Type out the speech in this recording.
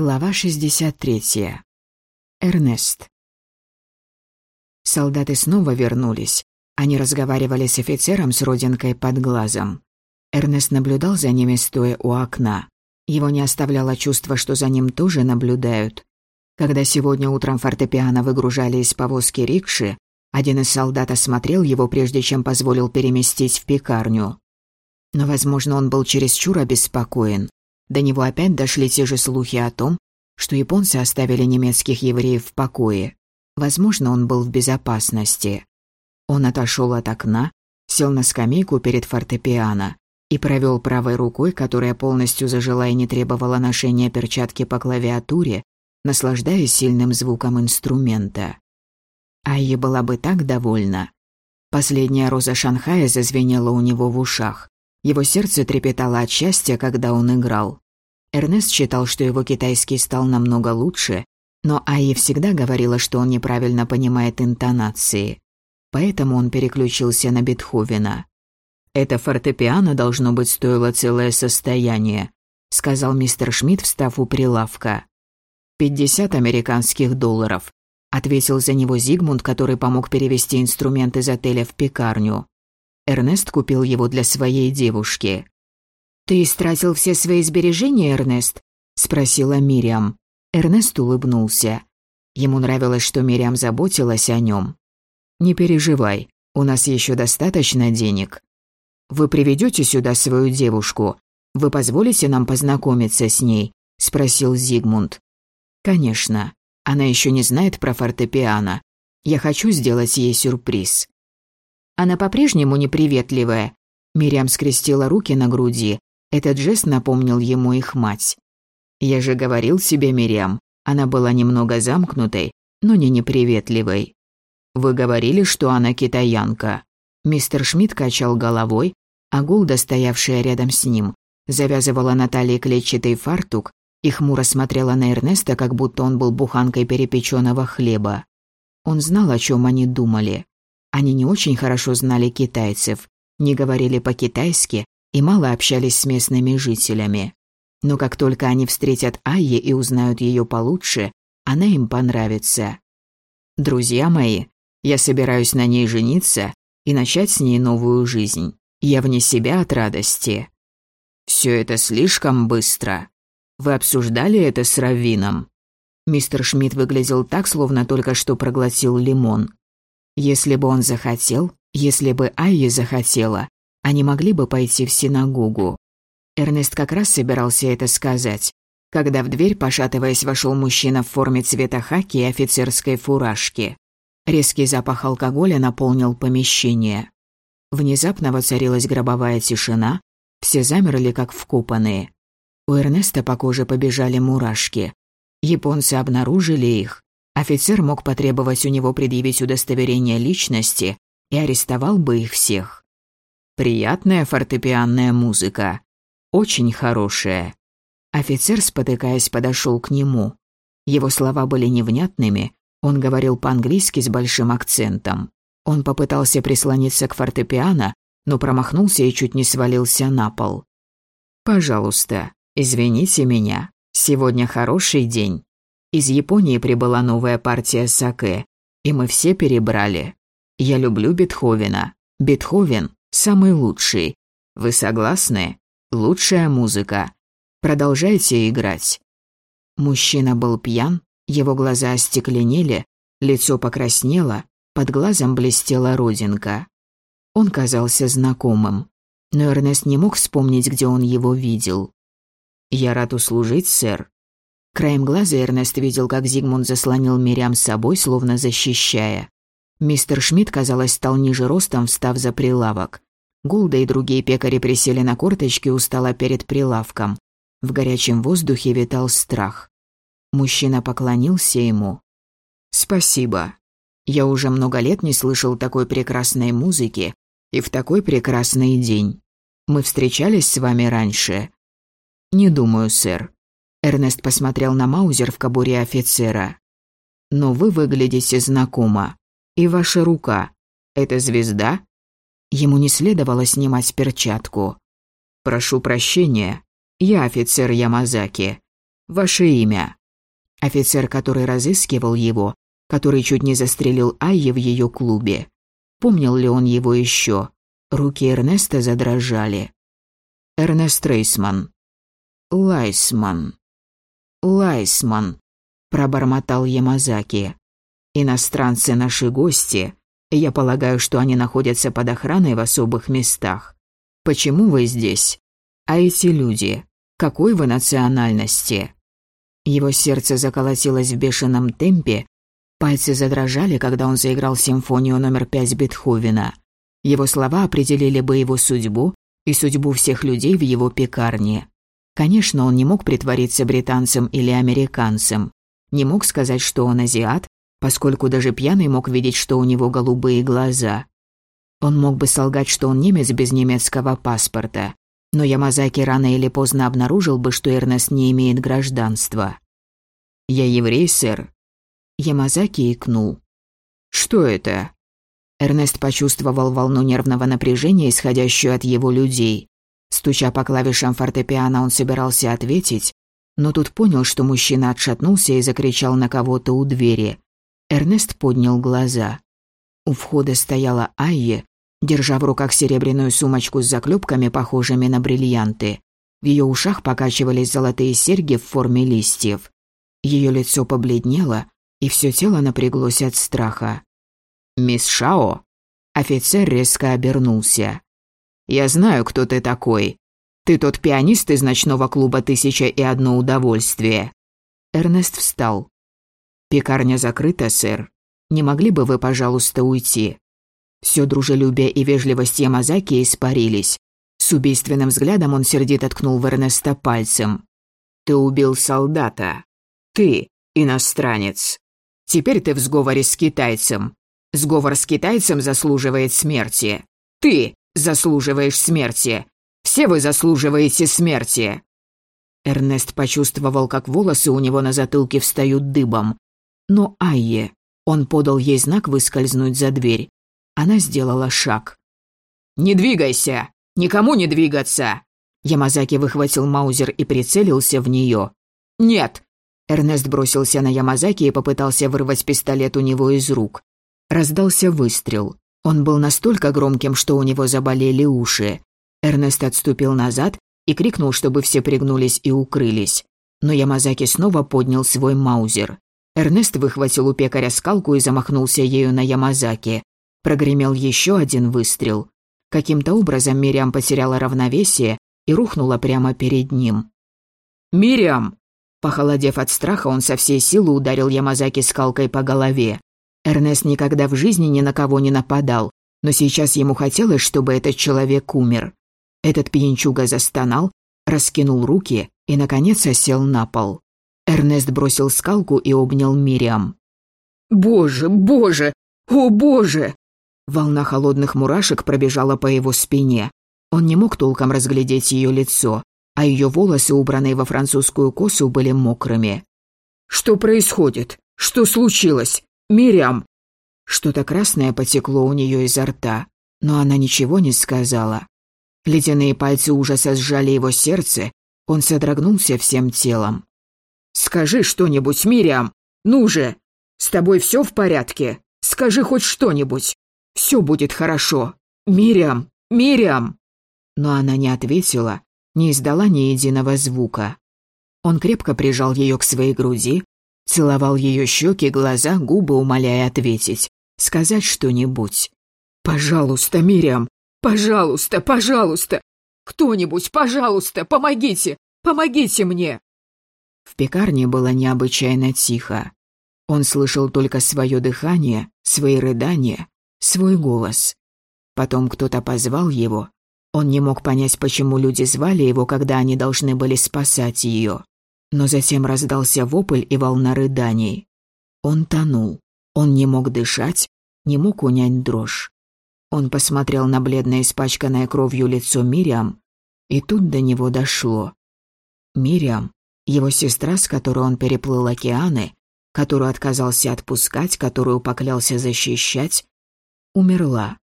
Глава 63. Эрнест. Солдаты снова вернулись. Они разговаривали с офицером с родинкой под глазом. Эрнест наблюдал за ними, стоя у окна. Его не оставляло чувство, что за ним тоже наблюдают. Когда сегодня утром фортепиано выгружали из повозки рикши, один из солдат осмотрел его, прежде чем позволил переместить в пекарню. Но, возможно, он был чересчур обеспокоен. До него опять дошли те же слухи о том, что японцы оставили немецких евреев в покое. Возможно, он был в безопасности. Он отошел от окна, сел на скамейку перед фортепиано и провел правой рукой, которая полностью зажила и не требовала ношения перчатки по клавиатуре, наслаждаясь сильным звуком инструмента. Айи была бы так довольна. Последняя роза Шанхая зазвенела у него в ушах. Его сердце трепетало от счастья, когда он играл. Эрнест считал, что его китайский стал намного лучше, но Айи всегда говорила, что он неправильно понимает интонации. Поэтому он переключился на Бетховена. «Это фортепиано, должно быть, стоило целое состояние», сказал мистер Шмидт, встав у прилавка. «Пятьдесят американских долларов», ответил за него Зигмунд, который помог перевести инструмент из отеля в пекарню. Эрнест купил его для своей девушки. «Ты истратил все свои сбережения, Эрнест?» – спросила Мириам. Эрнест улыбнулся. Ему нравилось, что Мириам заботилась о нем. «Не переживай, у нас еще достаточно денег. Вы приведете сюда свою девушку? Вы позволите нам познакомиться с ней?» – спросил Зигмунд. «Конечно. Она еще не знает про фортепиано. Я хочу сделать ей сюрприз». Она по-прежнему неприветливая. Мириам скрестила руки на груди. Этот жест напомнил ему их мать. Я же говорил себе, Мириам, она была немного замкнутой, но не неприветливой. Вы говорили, что она китаянка. Мистер Шмидт качал головой, а Гулда, стоявшая рядом с ним, завязывала на талии клетчатый фартук и хмуро смотрела на Эрнеста, как будто он был буханкой перепеченного хлеба. Он знал, о чем они думали. Они не очень хорошо знали китайцев, не говорили по-китайски и мало общались с местными жителями. Но как только они встретят Айе и узнают ее получше, она им понравится. Друзья мои, я собираюсь на ней жениться и начать с ней новую жизнь. Я вне себя от радости. Все это слишком быстро. Вы обсуждали это с Раввином? Мистер Шмидт выглядел так, словно только что проглотил лимон. Если бы он захотел, если бы Айи захотела, они могли бы пойти в синагогу. Эрнест как раз собирался это сказать, когда в дверь, пошатываясь, вошел мужчина в форме цвета хаки и офицерской фуражки. Резкий запах алкоголя наполнил помещение. Внезапно воцарилась гробовая тишина, все замерли как вкопанные. У Эрнеста по коже побежали мурашки. Японцы обнаружили их, Офицер мог потребовать у него предъявить удостоверение личности и арестовал бы их всех. Приятная фортепианная музыка. Очень хорошая. Офицер, спотыкаясь, подошел к нему. Его слова были невнятными, он говорил по-английски с большим акцентом. Он попытался прислониться к фортепиано, но промахнулся и чуть не свалился на пол. «Пожалуйста, извините меня. Сегодня хороший день. Из Японии прибыла новая партия саке, и мы все перебрали. Я люблю Бетховена. Бетховен – самый лучший. Вы согласны? Лучшая музыка. Продолжайте играть. Мужчина был пьян, его глаза остекленели, лицо покраснело, под глазом блестела родинка. Он казался знакомым, но Эрнест не мог вспомнить, где он его видел. «Я рад услужить, сэр», Краем глаза Эрнест видел, как Зигмунд заслонил Мириам с собой, словно защищая. Мистер Шмидт, казалось, стал ниже ростом, встав за прилавок. Гулда и другие пекари присели на корточки у стола перед прилавком. В горячем воздухе витал страх. Мужчина поклонился ему. «Спасибо. Я уже много лет не слышал такой прекрасной музыки и в такой прекрасный день. Мы встречались с вами раньше?» «Не думаю, сэр. Эрнест посмотрел на маузер в кобуре офицера. «Но вы выглядите знакомо. И ваша рука. Это звезда?» Ему не следовало снимать перчатку. «Прошу прощения. Я офицер Ямазаки. Ваше имя?» Офицер, который разыскивал его, который чуть не застрелил Айе в ее клубе. Помнил ли он его еще? Руки Эрнеста задрожали. Эрнест Рейсман. Лайсман. Лайсман, пробормотал Ямазаки. Иностранцы наши гости. Я полагаю, что они находятся под охраной в особых местах. Почему вы здесь? А эти люди? Какой вы национальности? Его сердце заколотилось в бешеном темпе, пальцы задрожали, когда он заиграл симфонию номер пять Бетховена. Его слова определили бы его судьбу и судьбу всех людей в его пекарне. Конечно, он не мог притвориться британцем или американцем, не мог сказать, что он азиат, поскольку даже пьяный мог видеть, что у него голубые глаза. Он мог бы солгать, что он немец без немецкого паспорта, но Ямазаки рано или поздно обнаружил бы, что Эрнест не имеет гражданства. «Я еврей, сэр». Ямазаки икнул. «Что это?» Эрнест почувствовал волну нервного напряжения, исходящую от его людей. Стуча по клавишам фортепиано, он собирался ответить, но тут понял, что мужчина отшатнулся и закричал на кого-то у двери. Эрнест поднял глаза. У входа стояла Айе, держа в руках серебряную сумочку с заклепками, похожими на бриллианты. В ее ушах покачивались золотые серьги в форме листьев. Ее лицо побледнело, и все тело напряглось от страха. «Мисс Шао?» Офицер резко обернулся. «Я знаю, кто ты такой. Ты тот пианист из ночного клуба «Тысяча и одно удовольствие». Эрнест встал. «Пекарня закрыта, сэр. Не могли бы вы, пожалуйста, уйти?» Все дружелюбие и вежливость Ямазаки испарились. С убийственным взглядом он сердито ткнул в Эрнеста пальцем. «Ты убил солдата. Ты, иностранец. Теперь ты в сговоре с китайцем. Сговор с китайцем заслуживает смерти. Ты заслуживаешь смерти. Все вы заслуживаете смерти». Эрнест почувствовал, как волосы у него на затылке встают дыбом. Но Айе, он подал ей знак выскользнуть за дверь. Она сделала шаг. «Не двигайся! Никому не двигаться!» Ямазаки выхватил маузер и прицелился в нее. «Нет!» Эрнест бросился на Ямазаки и попытался вырвать пистолет у него из рук. Раздался выстрел. Он был настолько громким, что у него заболели уши. Эрнест отступил назад и крикнул, чтобы все пригнулись и укрылись. Но Ямазаки снова поднял свой маузер. Эрнест выхватил у пекаря скалку и замахнулся ею на Ямазаки. Прогремел еще один выстрел. Каким-то образом Мириам потеряла равновесие и рухнула прямо перед ним. «Мириам!» Похолодев от страха, он со всей силы ударил Ямазаки скалкой по голове. Эрнест никогда в жизни ни на кого не нападал, но сейчас ему хотелось, чтобы этот человек умер. Этот пьянчуга застонал, раскинул руки и, наконец, осел на пол. Эрнест бросил скалку и обнял Мириам. «Боже, боже! О, боже!» Волна холодных мурашек пробежала по его спине. Он не мог толком разглядеть ее лицо, а ее волосы, убранные во французскую косу, были мокрыми. «Что происходит? Что случилось? Мириам!» Что-то красное потекло у нее изо рта, но она ничего не сказала. Ледяные пальцы ужаса сжали его сердце, он содрогнулся всем телом. «Скажи что-нибудь, Мириам! Ну же! С тобой все в порядке? Скажи хоть что-нибудь!» Все будет хорошо. Мириам! Мириам!» Но она не ответила, не издала ни единого звука. Он крепко прижал ее к своей груди, целовал ее щеки, глаза, губы, умоляя ответить, сказать что-нибудь. «Пожалуйста, Мириам! Пожалуйста, пожалуйста! Кто-нибудь, пожалуйста, помогите! Помогите мне!» В пекарне было необычайно тихо. Он слышал только свое дыхание, свои рыдания, свой голос. Потом кто-то позвал его. Он не мог понять, почему люди звали его, когда они должны были спасать ее. Но затем раздался вопль и волна рыданий. Он тонул. Он не мог дышать, не мог унять дрожь. Он посмотрел на бледное испачканное кровью лицо Мириам, и тут до него дошло. Мириам, его сестра, с которой он переплыл океаны, которую отказался отпускать, которую поклялся защищать, умерла.